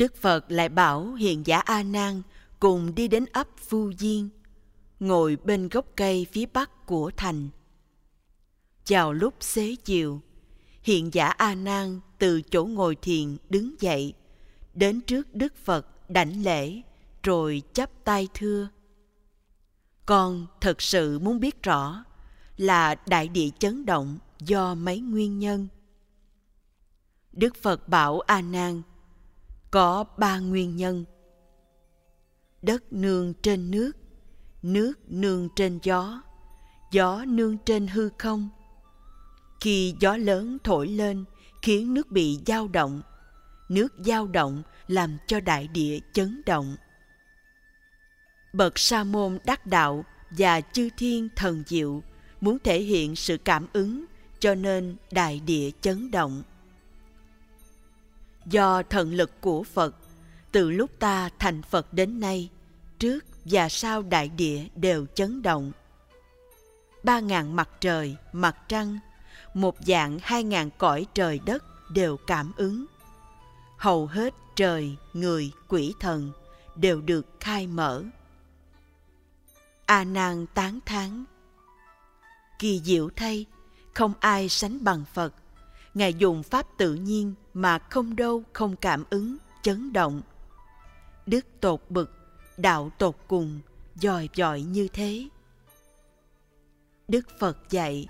Đức Phật lại bảo hiện giả A Nan cùng đi đến ấp Phu Diên, ngồi bên gốc cây phía bắc của thành. Chào lúc xế chiều, hiện giả A Nan từ chỗ ngồi thiền đứng dậy, đến trước Đức Phật đảnh lễ, rồi chắp tay thưa: Con thật sự muốn biết rõ là đại địa chấn động do mấy nguyên nhân. Đức Phật bảo A Nan có ba nguyên nhân. Đất nương trên nước, nước nương trên gió, gió nương trên hư không. Khi gió lớn thổi lên khiến nước bị dao động, nước dao động làm cho đại địa chấn động. Bậc sa môn đắc đạo và chư thiên thần diệu muốn thể hiện sự cảm ứng cho nên đại địa chấn động do thần lực của phật. Từ lúc ta thành phật đến nay, trước và sau đại địa đều chấn động. Ba ngàn mặt trời, mặt trăng, một dạng hai ngàn cõi trời đất đều cảm ứng. Hầu hết trời, người, quỷ thần đều được khai mở. A nan tán thán, kỳ diệu thay, không ai sánh bằng phật. Ngài dùng pháp tự nhiên mà không đâu không cảm ứng chấn động. Đức tột bực đạo tột cùng dòi dọi như thế. Đức phật dạy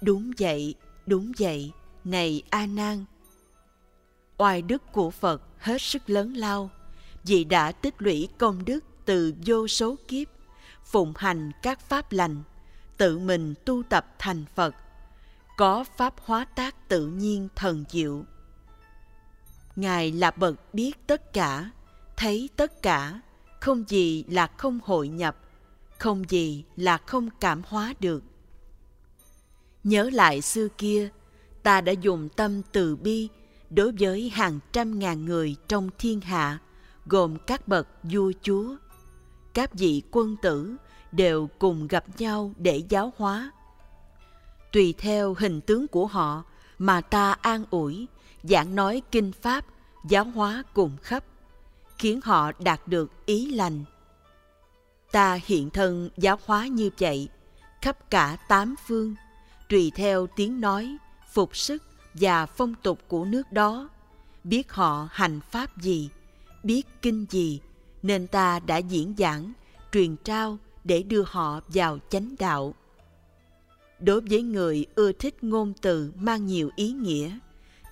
đúng vậy đúng vậy này a nan. Oai đức của phật hết sức lớn lao vì đã tích lũy công đức từ vô số kiếp phụng hành các pháp lành tự mình tu tập thành Phật, có pháp hóa tác tự nhiên thần diệu. Ngài là bậc biết tất cả, thấy tất cả, không gì là không hội nhập, không gì là không cảm hóa được. Nhớ lại xưa kia, ta đã dùng tâm từ bi đối với hàng trăm ngàn người trong thiên hạ, gồm các bậc vua chúa, các vị quân tử, đều cùng gặp nhau để giáo hóa. Tùy theo hình tướng của họ mà ta an ủi, giảng nói kinh pháp, giáo hóa cùng khắp, khiến họ đạt được ý lành. Ta hiện thân giáo hóa như vậy, khắp cả tám phương, tùy theo tiếng nói, phục sức và phong tục của nước đó, biết họ hành pháp gì, biết kinh gì, nên ta đã diễn giảng, truyền trao để đưa họ vào chánh đạo. Đối với người ưa thích ngôn từ mang nhiều ý nghĩa,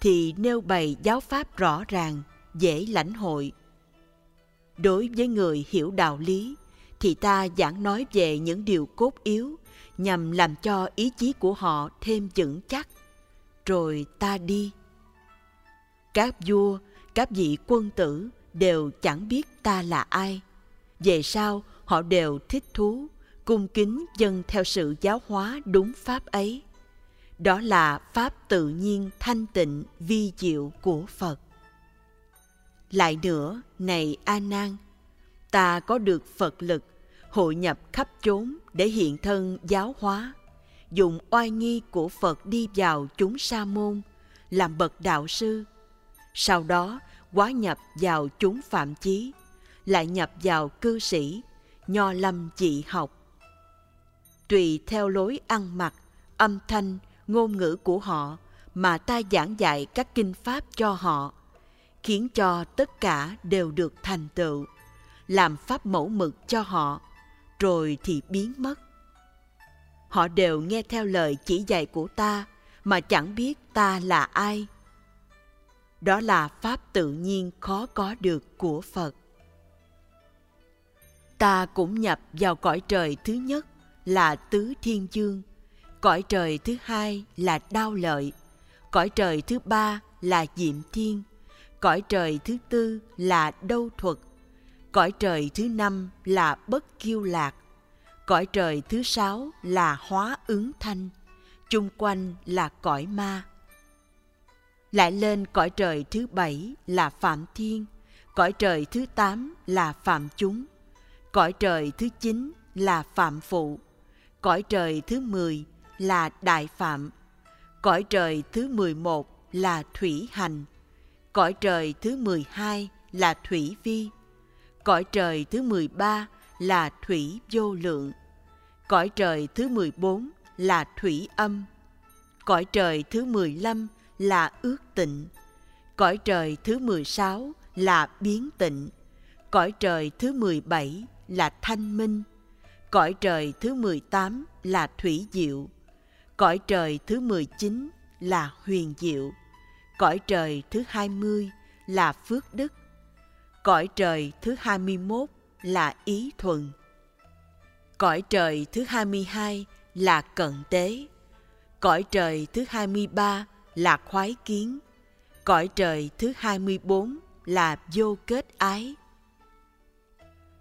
thì nêu bày giáo pháp rõ ràng, dễ lãnh hội. Đối với người hiểu đạo lý, thì ta giảng nói về những điều cốt yếu nhằm làm cho ý chí của họ thêm vững chắc. Rồi ta đi. Các vua, các vị quân tử đều chẳng biết ta là ai. Về sau, họ đều thích thú, cung kính dân theo sự giáo hóa đúng pháp ấy. Đó là pháp tự nhiên thanh tịnh vi diệu của Phật. Lại nữa, này A Nan, ta có được Phật lực hội nhập khắp chốn để hiện thân giáo hóa, dùng oai nghi của Phật đi vào chúng sa môn, làm bậc đạo sư. Sau đó, quá nhập vào chúng phạm chí, lại nhập vào cư sĩ nho lâm dị học. Tùy theo lối ăn mặc, âm thanh, ngôn ngữ của họ mà ta giảng dạy các kinh pháp cho họ, khiến cho tất cả đều được thành tựu, làm pháp mẫu mực cho họ, rồi thì biến mất. Họ đều nghe theo lời chỉ dạy của ta mà chẳng biết ta là ai. Đó là pháp tự nhiên khó có được của Phật ta cũng nhập vào cõi trời thứ nhất là tứ thiên dương cõi trời thứ hai là đao lợi cõi trời thứ ba là diệm thiên cõi trời thứ tư là đâu thuật cõi trời thứ năm là bất kiêu lạc cõi trời thứ sáu là hóa ứng thanh chung quanh là cõi ma. Lại lên cõi trời thứ bảy là phạm thiên cõi trời thứ tám là phạm chúng Cõi trời thứ chín là phạm phụ, cõi trời thứ mười là đại phạm, cõi trời thứ mười một là thủy hành, cõi trời thứ mười hai là thủy vi. Cõi trời thứ 13 là thủy vô lượng. Cõi trời thứ 14 là thủy âm. Cõi trời thứ 15 là ước tịnh. Cõi trời thứ 16 là biến tịnh. Cõi trời thứ 17 là thanh minh. Cõi trời thứ 18 là thủy diệu. Cõi trời thứ 19 là huyền diệu. Cõi trời thứ 20 là phước đức. Cõi trời thứ 21 là ý thuần. Cõi trời thứ 22 là cận tế. Cõi trời thứ 23 là khoái kiến. Cõi trời thứ 24 là vô kết ái.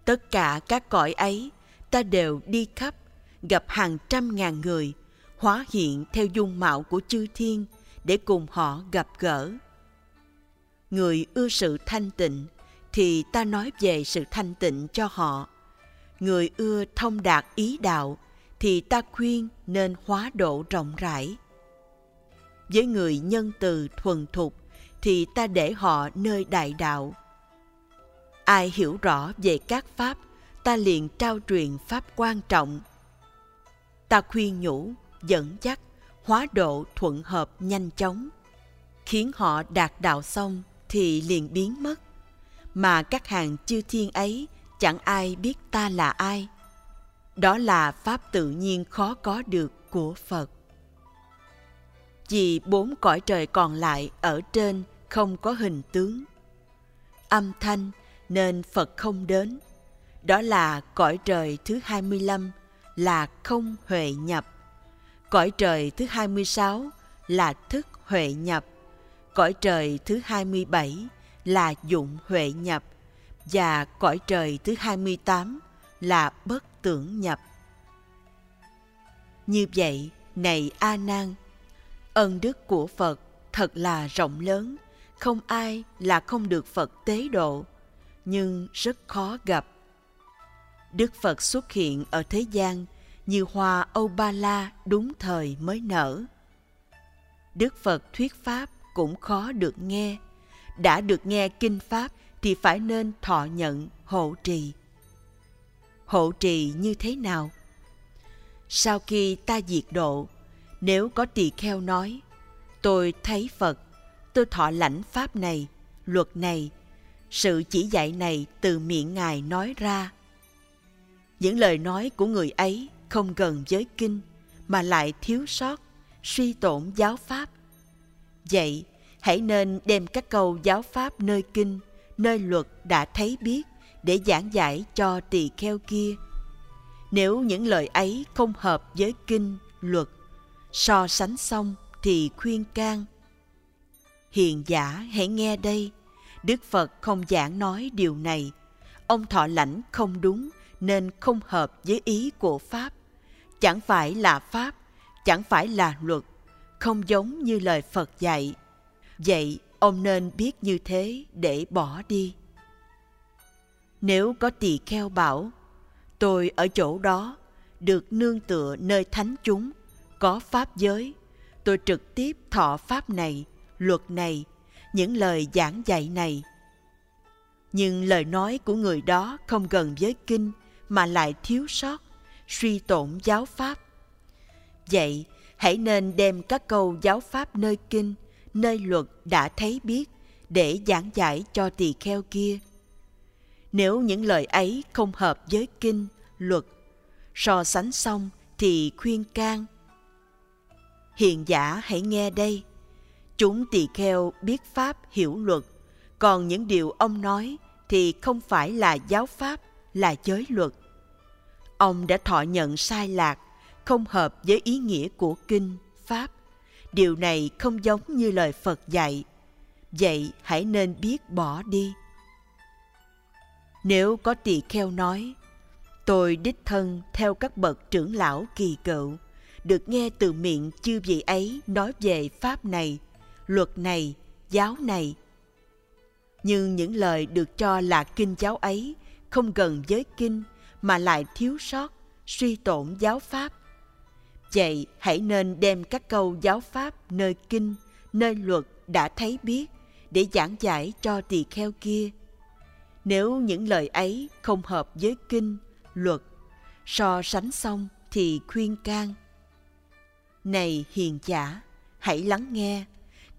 Tất cả các cõi ấy ta đều đi khắp, gặp hàng trăm ngàn người, hóa hiện theo dung mạo của chư thiên để cùng họ gặp gỡ. Người ưa sự thanh tịnh thì ta nói về sự thanh tịnh cho họ. Người ưa thông đạt ý đạo thì ta khuyên nên hóa độ rộng rãi. Với người nhân từ thuần thục thì ta để họ nơi đại đạo. Ai hiểu rõ về các pháp, ta liền trao truyền pháp quan trọng. Ta khuyên nhủ, dẫn dắt, hóa độ thuận hợp nhanh chóng. Khiến họ đạt đạo xong thì liền biến mất. Mà các hàng chư thiên ấy chẳng ai biết ta là ai. Đó là pháp tự nhiên khó có được của Phật. Vì bốn cõi trời còn lại ở trên không có hình tướng. Âm thanh nên Phật không đến. Đó là cõi trời thứ 25 là không huệ nhập. Cõi trời thứ 26 là thức huệ nhập. Cõi trời thứ 27 là dụng huệ nhập. Và cõi trời thứ 28 là bất tưởng nhập. Như vậy, này A Nan, ân đức của Phật thật là rộng lớn, không ai là không được Phật tế độ, nhưng rất khó gặp. Đức Phật xuất hiện ở thế gian như hoa Âu Ba La đúng thời mới nở. Đức Phật thuyết pháp cũng khó được nghe. Đã được nghe kinh pháp thì phải nên thọ nhận hộ trì. Hộ trì như thế nào? Sau khi ta diệt độ, nếu có tỳ kheo nói, tôi thấy Phật, tôi thọ lãnh pháp này, luật này, sự chỉ dạy này từ miệng Ngài nói ra. Những lời nói của người ấy không gần với kinh mà lại thiếu sót, suy tổn giáo pháp. Vậy, hãy nên đem các câu giáo pháp nơi kinh, nơi luật đã thấy biết để giảng giải cho tỳ kheo kia. Nếu những lời ấy không hợp với kinh, luật, so sánh xong thì khuyên can. Hiền giả hãy nghe đây, Đức Phật không giảng nói điều này. Ông thọ lãnh không đúng nên không hợp với ý của Pháp. Chẳng phải là Pháp, chẳng phải là luật, không giống như lời Phật dạy. Vậy ông nên biết như thế để bỏ đi. Nếu có tỳ kheo bảo, tôi ở chỗ đó, được nương tựa nơi thánh chúng, có pháp giới, tôi trực tiếp thọ pháp này, luật này, những lời giảng dạy này. Nhưng lời nói của người đó không gần với kinh mà lại thiếu sót, suy tổn giáo pháp. Vậy, hãy nên đem các câu giáo pháp nơi kinh, nơi luật đã thấy biết để giảng giải cho tỳ kheo kia. Nếu những lời ấy không hợp với kinh, luật, so sánh xong thì khuyên can. Hiện giả hãy nghe đây. Chúng tỳ kheo biết pháp hiểu luật, còn những điều ông nói thì không phải là giáo pháp, là giới luật. Ông đã thọ nhận sai lạc, không hợp với ý nghĩa của kinh, pháp. Điều này không giống như lời Phật dạy. Vậy hãy nên biết bỏ đi. Nếu có tỳ kheo nói, tôi đích thân theo các bậc trưởng lão kỳ cựu, được nghe từ miệng chư vị ấy nói về pháp này, luật này, giáo này. Nhưng những lời được cho là kinh giáo ấy không gần với kinh mà lại thiếu sót, suy tổn giáo pháp. Vậy hãy nên đem các câu giáo pháp nơi kinh, nơi luật đã thấy biết để giảng giải cho tỳ kheo kia. Nếu những lời ấy không hợp với kinh, luật, so sánh xong thì khuyên can. Này hiền giả, hãy lắng nghe.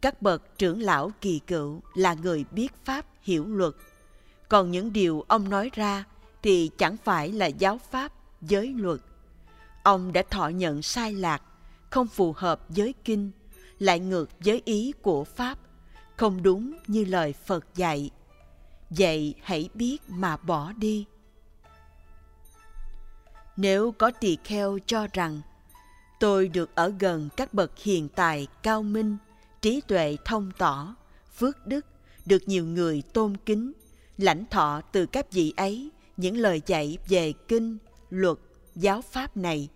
Các bậc trưởng lão kỳ cựu là người biết pháp hiểu luật. Còn những điều ông nói ra thì chẳng phải là giáo pháp, giới luật. Ông đã thọ nhận sai lạc, không phù hợp với kinh, lại ngược với ý của Pháp, không đúng như lời Phật dạy. Vậy hãy biết mà bỏ đi. Nếu có tỳ kheo cho rằng tôi được ở gần các bậc hiền tài cao minh, trí tuệ thông tỏ, phước đức, được nhiều người tôn kính, lãnh thọ từ các vị ấy những lời dạy về kinh, luật, giáo pháp này.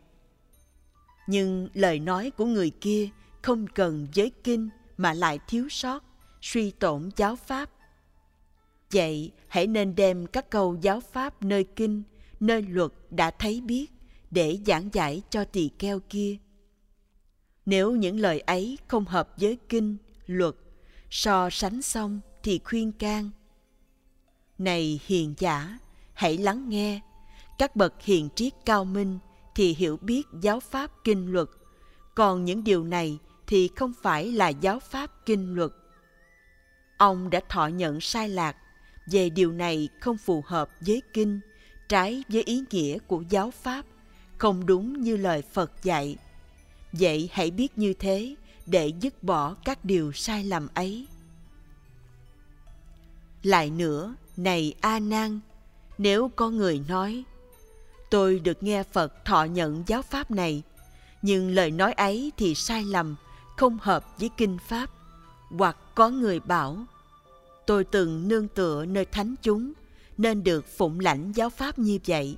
Nhưng lời nói của người kia không cần giới kinh mà lại thiếu sót, suy tổn giáo pháp. Vậy hãy nên đem các câu giáo pháp nơi kinh, nơi luật đã thấy biết để giảng giải cho tỳ kheo kia. Nếu những lời ấy không hợp với kinh, luật, so sánh xong thì khuyên can. Này hiền giả, hãy lắng nghe. Các bậc hiền triết cao minh thì hiểu biết giáo pháp kinh luật, còn những điều này thì không phải là giáo pháp kinh luật. Ông đã thọ nhận sai lạc về điều này không phù hợp với kinh, trái với ý nghĩa của giáo pháp, không đúng như lời Phật dạy. Vậy hãy biết như thế để dứt bỏ các điều sai lầm ấy. Lại nữa, này A Nan, nếu có người nói, tôi được nghe Phật thọ nhận giáo pháp này, nhưng lời nói ấy thì sai lầm, không hợp với kinh pháp, hoặc có người bảo, tôi từng nương tựa nơi thánh chúng nên được phụng lãnh giáo pháp như vậy.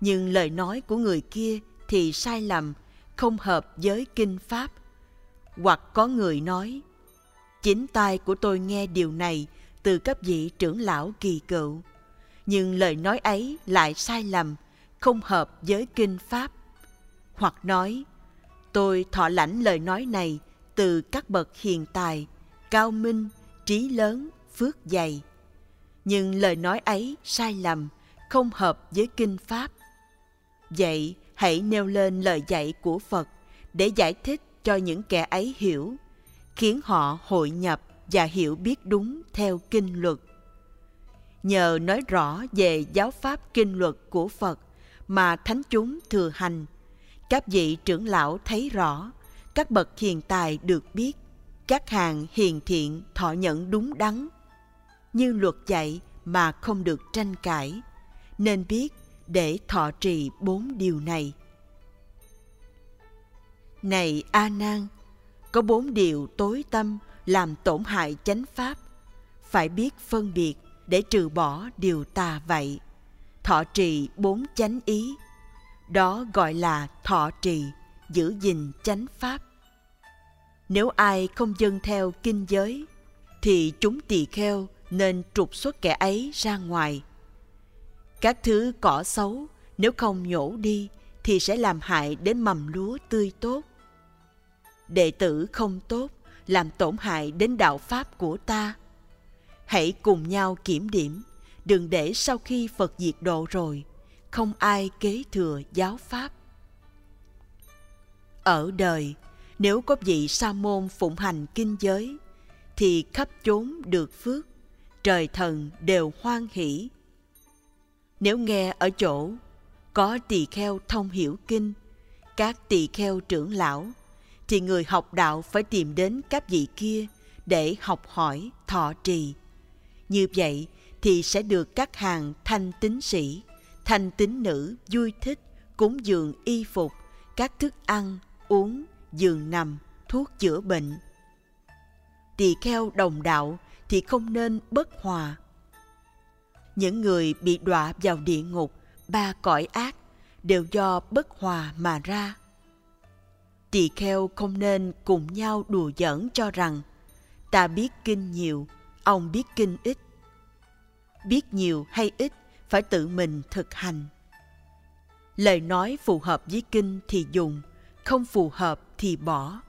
Nhưng lời nói của người kia thì sai lầm, không hợp với kinh pháp. Hoặc có người nói, chính tai của tôi nghe điều này từ các vị trưởng lão kỳ cựu. Nhưng lời nói ấy lại sai lầm, không hợp với kinh pháp. Hoặc nói, tôi thọ lãnh lời nói này từ các bậc hiền tài, cao minh, trí lớn, phước dày. Nhưng lời nói ấy sai lầm, không hợp với kinh pháp. Vậy hãy nêu lên lời dạy của Phật để giải thích cho những kẻ ấy hiểu, khiến họ hội nhập và hiểu biết đúng theo kinh luật. Nhờ nói rõ về giáo pháp kinh luật của Phật mà thánh chúng thừa hành, các vị trưởng lão thấy rõ, các bậc hiền tài được biết, các hàng hiền thiện thọ nhận đúng đắn. Như luật dạy mà không được tranh cãi, nên biết để thọ trì bốn điều này. Này A Nan, có bốn điều tối tâm làm tổn hại chánh pháp, phải biết phân biệt để trừ bỏ điều tà vậy. Thọ trì bốn chánh ý, đó gọi là thọ trì, giữ gìn chánh pháp. Nếu ai không dâng theo kinh giới, thì chúng tỳ kheo nên trục xuất kẻ ấy ra ngoài các thứ cỏ xấu nếu không nhổ đi thì sẽ làm hại đến mầm lúa tươi tốt. Đệ tử không tốt làm tổn hại đến đạo pháp của ta. Hãy cùng nhau kiểm điểm, đừng để sau khi Phật diệt độ rồi, không ai kế thừa giáo pháp. Ở đời, nếu có vị sa môn phụng hành kinh giới, thì khắp chốn được phước, trời thần đều hoan hỷ nếu nghe ở chỗ có tỳ kheo thông hiểu kinh, các tỳ kheo trưởng lão, thì người học đạo phải tìm đến các vị kia để học hỏi, thọ trì. Như vậy thì sẽ được các hàng thanh tín sĩ, thanh tín nữ vui thích, cúng dường y phục, các thức ăn, uống, giường nằm, thuốc chữa bệnh. Tỳ kheo đồng đạo thì không nên bất hòa, những người bị đọa vào địa ngục ba cõi ác đều do bất hòa mà ra tỳ kheo không nên cùng nhau đùa giỡn cho rằng ta biết kinh nhiều ông biết kinh ít. Biết nhiều hay ít phải tự mình thực hành. Lời nói phù hợp với kinh thì dùng không phù hợp thì bỏ.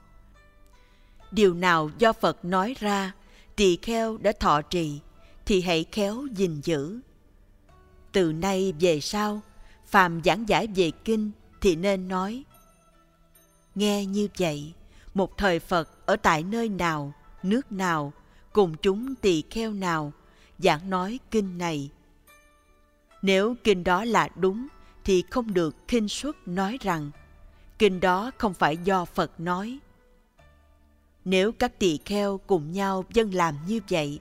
Điều nào do phật nói ra tỳ kheo đã thọ trì thì hãy khéo gìn giữ. Từ nay về sau, phàm giảng giải về kinh thì nên nói Nghe như vậy, một thời Phật ở tại nơi nào, nước nào, cùng chúng tỳ kheo nào, giảng nói kinh này. Nếu kinh đó là đúng, thì không được khinh suất nói rằng kinh đó không phải do Phật nói. Nếu các tỳ kheo cùng nhau dân làm như vậy,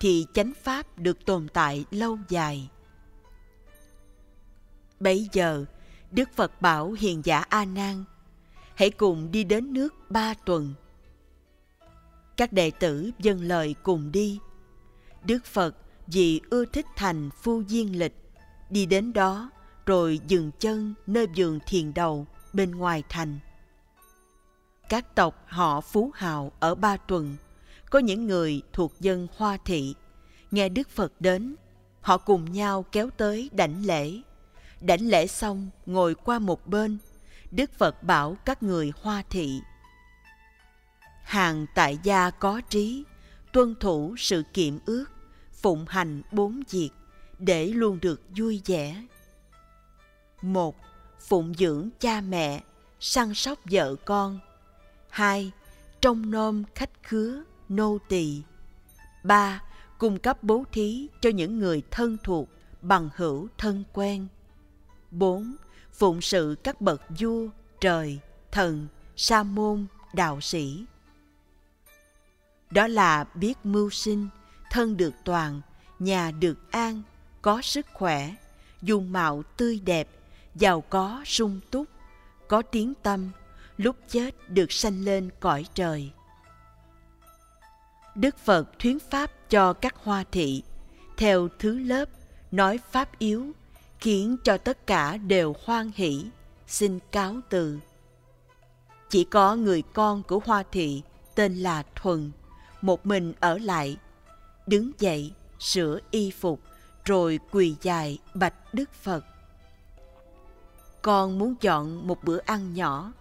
thì chánh pháp được tồn tại lâu dài. Bấy giờ, Đức Phật bảo hiền giả A Nan, hãy cùng đi đến nước ba tuần. Các đệ tử dâng lời cùng đi. Đức Phật vì ưa thích thành phu diên lịch, đi đến đó rồi dừng chân nơi vườn thiền đầu bên ngoài thành. Các tộc họ Phú Hào ở Ba Tuần, có những người thuộc dân Hoa Thị, nghe Đức Phật đến, họ cùng nhau kéo tới đảnh lễ. Đảnh lễ xong ngồi qua một bên, Đức Phật bảo các người Hoa Thị. Hàng tại gia có trí, tuân thủ sự kiệm ước, phụng hành bốn việc để luôn được vui vẻ. Một, phụng dưỡng cha mẹ, săn sóc vợ con. Hai, trông nom khách khứa, nô tỳ. Ba, cung cấp bố thí cho những người thân thuộc, bằng hữu thân quen. Bốn, phụng sự các bậc vua, trời, thần, sa môn, đạo sĩ. Đó là biết mưu sinh, thân được toàn, nhà được an, có sức khỏe, dung mạo tươi đẹp, giàu có sung túc, có tiếng tâm, lúc chết được sanh lên cõi trời. Đức Phật thuyết pháp cho các hoa thị, theo thứ lớp, nói pháp yếu, khiến cho tất cả đều hoan hỷ, xin cáo từ. Chỉ có người con của hoa thị tên là Thuần, một mình ở lại, đứng dậy, sửa y phục, rồi quỳ dài bạch Đức Phật. Con muốn chọn một bữa ăn nhỏ,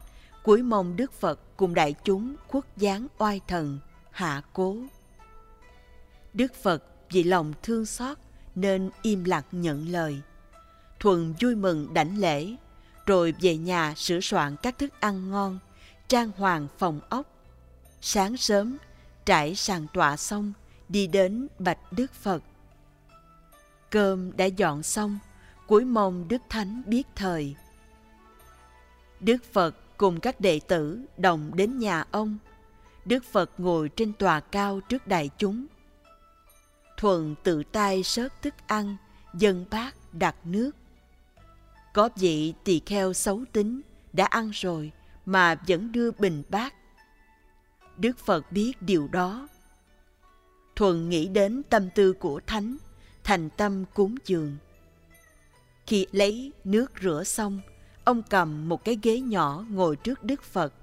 cuối mong Đức Phật cùng đại chúng khuất dáng oai thần, hạ cố. Đức Phật vì lòng thương xót nên im lặng nhận lời. Thuần vui mừng đảnh lễ, rồi về nhà sửa soạn các thức ăn ngon, trang hoàng phòng ốc. Sáng sớm, trải sàn tọa xong, đi đến bạch Đức Phật. Cơm đã dọn xong, cuối mong Đức Thánh biết thời. Đức Phật cùng các đệ tử đồng đến nhà ông. Đức Phật ngồi trên tòa cao trước đại chúng. thuận tự tay sớt thức ăn, dân bát đặt nước. Có vị tỳ kheo xấu tính, đã ăn rồi mà vẫn đưa bình bát. Đức Phật biết điều đó. Thuần nghĩ đến tâm tư của Thánh, thành tâm cúng dường. Khi lấy nước rửa xong, ông cầm một cái ghế nhỏ ngồi trước Đức Phật,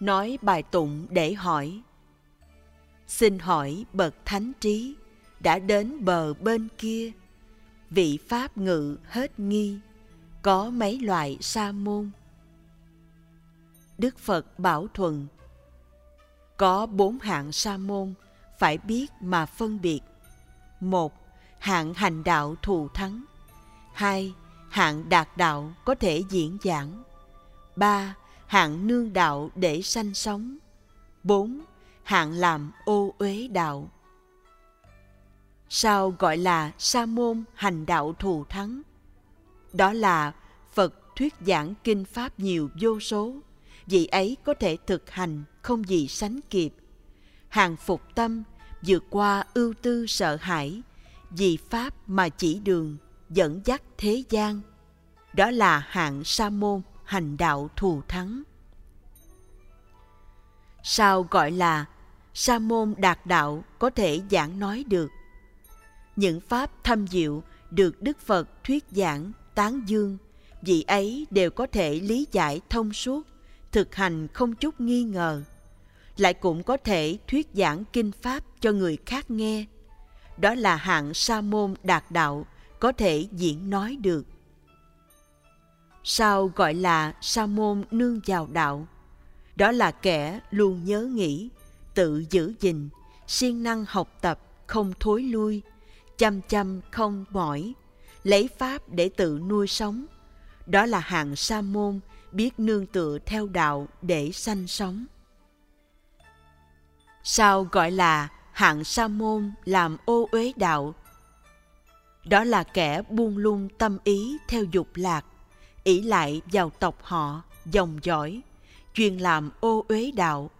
nói bài tụng để hỏi. Xin hỏi bậc thánh trí đã đến bờ bên kia, vị pháp ngự hết nghi, có mấy loại sa môn. Đức Phật bảo thuần, có bốn hạng sa môn phải biết mà phân biệt. Một, hạng hành đạo thù thắng. Hai, hạng đạt đạo có thể diễn giảng. ba Hạng nương đạo để sanh sống. bốn Hạng làm ô uế đạo. Sao gọi là sa môn hành đạo thù thắng? Đó là Phật thuyết giảng kinh pháp nhiều vô số, vị ấy có thể thực hành không gì sánh kịp. Hàng phục tâm vượt qua ưu tư sợ hãi, vì pháp mà chỉ đường dẫn dắt thế gian. Đó là hạng sa môn hành đạo thù thắng. Sao gọi là sa môn đạt đạo có thể giảng nói được? Những pháp thâm diệu được Đức Phật thuyết giảng, tán dương, vị ấy đều có thể lý giải thông suốt, thực hành không chút nghi ngờ. Lại cũng có thể thuyết giảng kinh pháp cho người khác nghe. Đó là hạng sa môn đạt đạo có thể diễn nói được. Sao gọi là sa môn nương vào đạo? Đó là kẻ luôn nhớ nghĩ, tự giữ gìn, siêng năng học tập, không thối lui, chăm chăm không mỏi, lấy pháp để tự nuôi sống. Đó là hạng sa môn biết nương tựa theo đạo để sanh sống. Sao gọi là hạng sa môn làm ô uế đạo? Đó là kẻ buông lung tâm ý theo dục lạc, ỷ lại vào tộc họ, dòng dõi, chuyên làm ô uế đạo,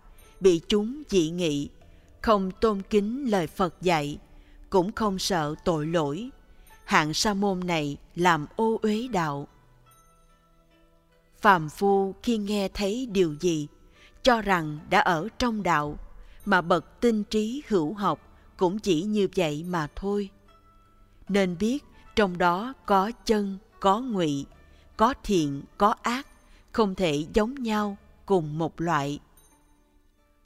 bị chúng dị nghị, không tôn kính lời Phật dạy, cũng không sợ tội lỗi. Hạng sa môn này làm ô uế đạo. Phàm phu khi nghe thấy điều gì, cho rằng đã ở trong đạo, mà bậc tinh trí hữu học cũng chỉ như vậy mà thôi. Nên biết trong đó có chân, có ngụy, có thiện, có ác, không thể giống nhau cùng một loại.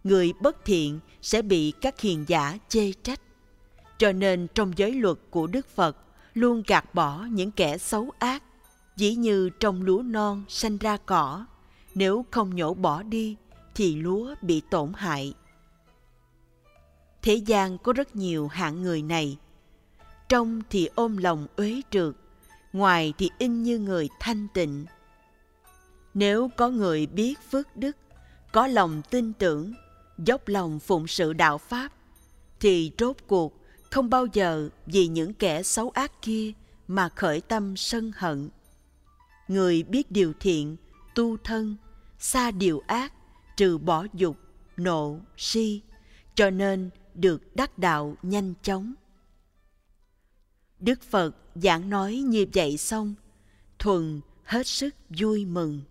Người bất thiện sẽ bị các hiền giả chê trách. Cho nên trong giới luật của Đức Phật luôn gạt bỏ những kẻ xấu ác, dĩ như trong lúa non sanh ra cỏ, nếu không nhổ bỏ đi thì lúa bị tổn hại. Thế gian có rất nhiều hạng người này. Trong thì ôm lòng uế trượt, ngoài thì in như người thanh tịnh. Nếu có người biết phước đức, có lòng tin tưởng, dốc lòng phụng sự đạo Pháp, thì rốt cuộc không bao giờ vì những kẻ xấu ác kia mà khởi tâm sân hận. Người biết điều thiện, tu thân, xa điều ác, trừ bỏ dục, nộ, si, cho nên được đắc đạo nhanh chóng. Đức Phật giảng nói như vậy xong, Thuần hết sức vui mừng.